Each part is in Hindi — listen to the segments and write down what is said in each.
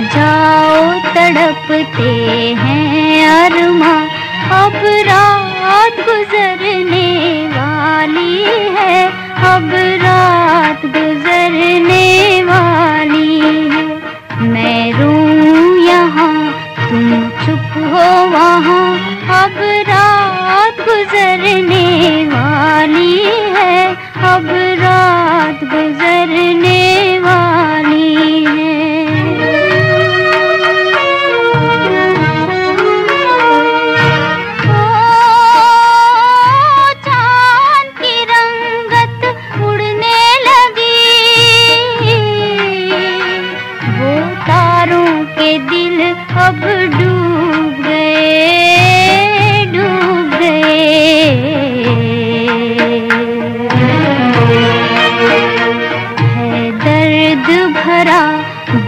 डूबते हैं अरमा। अब रात गुजरने वाली है। अब रात गुजरने वाली है। मैं रू यहाँ, तुम चुप हो वहाँ। अब रात गुजरने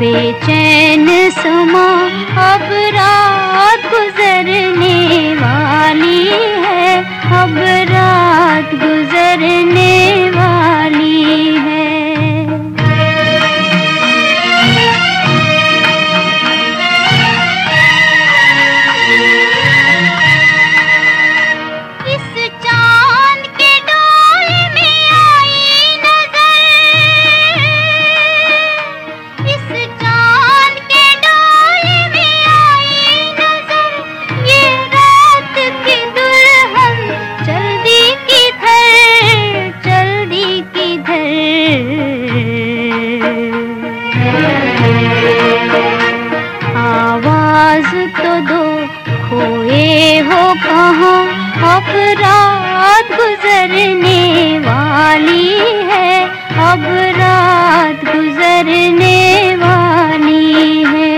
बेचैन समा अब रात गुजरने वाली है, अब रात गुजरने वाली है।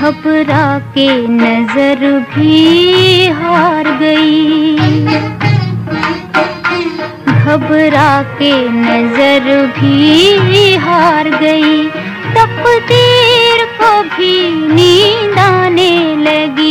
घबरा के नज़र भी हार गई। घबरा के नज़र भी हार गई। तकदीर को भी नींद आने लगी।